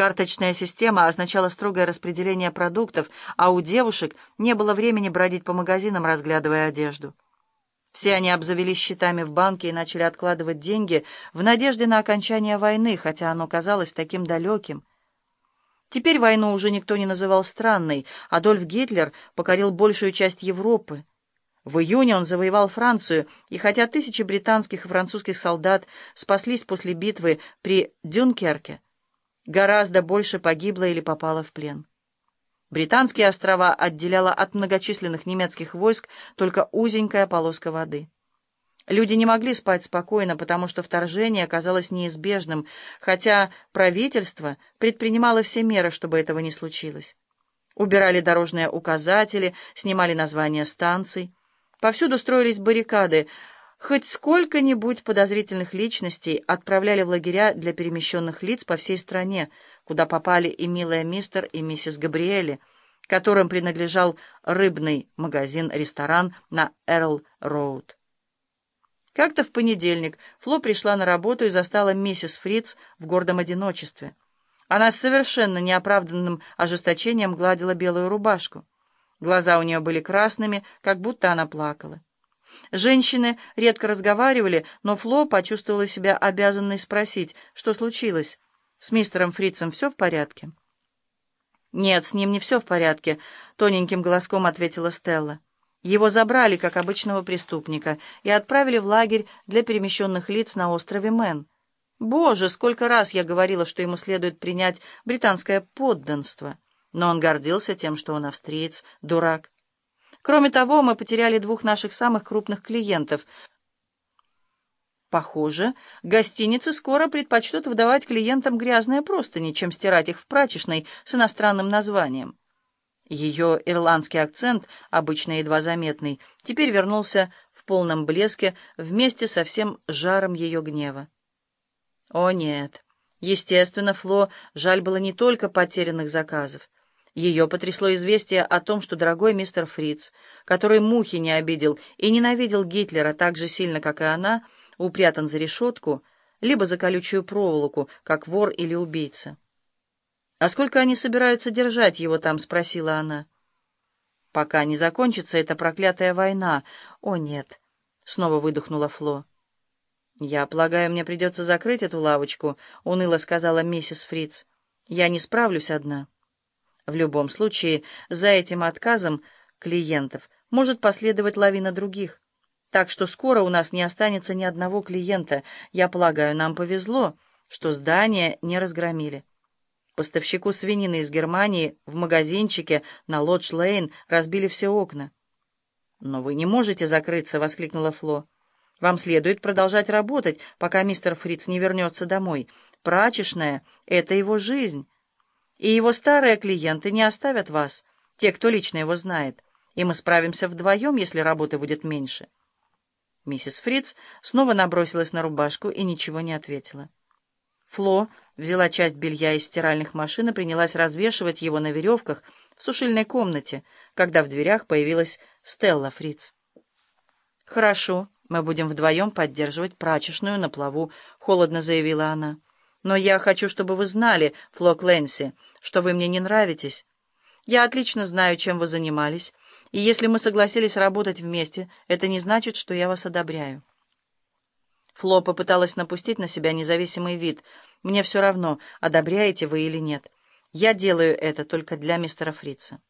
Карточная система означала строгое распределение продуктов, а у девушек не было времени бродить по магазинам, разглядывая одежду. Все они обзавелись счетами в банке и начали откладывать деньги в надежде на окончание войны, хотя оно казалось таким далеким. Теперь войну уже никто не называл странной. Адольф Гитлер покорил большую часть Европы. В июне он завоевал Францию, и хотя тысячи британских и французских солдат спаслись после битвы при Дюнкерке, гораздо больше погибло или попало в плен. Британские острова отделяла от многочисленных немецких войск только узенькая полоска воды. Люди не могли спать спокойно, потому что вторжение оказалось неизбежным, хотя правительство предпринимало все меры, чтобы этого не случилось. Убирали дорожные указатели, снимали названия станций. Повсюду строились баррикады. Хоть сколько-нибудь подозрительных личностей отправляли в лагеря для перемещенных лиц по всей стране, куда попали и милая мистер и миссис Габриэли, которым принадлежал рыбный магазин-ресторан на Эрл-Роуд. Как-то в понедельник Фло пришла на работу и застала миссис Фриц в гордом одиночестве. Она с совершенно неоправданным ожесточением гладила белую рубашку. Глаза у нее были красными, как будто она плакала. Женщины редко разговаривали, но Фло почувствовала себя обязанной спросить, что случилось. С мистером Фрицем все в порядке? «Нет, с ним не все в порядке», — тоненьким голоском ответила Стелла. Его забрали, как обычного преступника, и отправили в лагерь для перемещенных лиц на острове Мэн. Боже, сколько раз я говорила, что ему следует принять британское подданство. Но он гордился тем, что он австриец, дурак. Кроме того, мы потеряли двух наших самых крупных клиентов — Похоже, гостиницы скоро предпочтут выдавать клиентам грязные простыни, чем стирать их в прачечной с иностранным названием. Ее ирландский акцент, обычно едва заметный, теперь вернулся в полном блеске вместе со всем жаром ее гнева. О нет! Естественно, Фло жаль было не только потерянных заказов. Ее потрясло известие о том, что дорогой мистер Фриц, который мухи не обидел и ненавидел Гитлера так же сильно, как и она, — упрятан за решетку, либо за колючую проволоку, как вор или убийца. «А сколько они собираются держать его там?» — спросила она. «Пока не закончится эта проклятая война. О, нет!» — снова выдохнула Фло. «Я полагаю, мне придется закрыть эту лавочку», — уныло сказала миссис Фриц. «Я не справлюсь одна». В любом случае, за этим отказом клиентов может последовать лавина других. Так что скоро у нас не останется ни одного клиента. Я полагаю, нам повезло, что здание не разгромили. Поставщику свинины из Германии в магазинчике на Лодж-Лейн разбили все окна. «Но вы не можете закрыться!» — воскликнула Фло. «Вам следует продолжать работать, пока мистер Фриц не вернется домой. Прачечная — это его жизнь. И его старые клиенты не оставят вас, те, кто лично его знает. И мы справимся вдвоем, если работы будет меньше». Миссис Фриц снова набросилась на рубашку и ничего не ответила. Фло взяла часть белья из стиральных машин и принялась развешивать его на веревках в сушильной комнате, когда в дверях появилась Стелла Фриц. «Хорошо, мы будем вдвоем поддерживать прачечную на плаву», — холодно заявила она. «Но я хочу, чтобы вы знали, Фло Кленси, что вы мне не нравитесь. Я отлично знаю, чем вы занимались, и если мы согласились работать вместе, это не значит, что я вас одобряю. Фло попыталась напустить на себя независимый вид. «Мне все равно, одобряете вы или нет. Я делаю это только для мистера Фрица».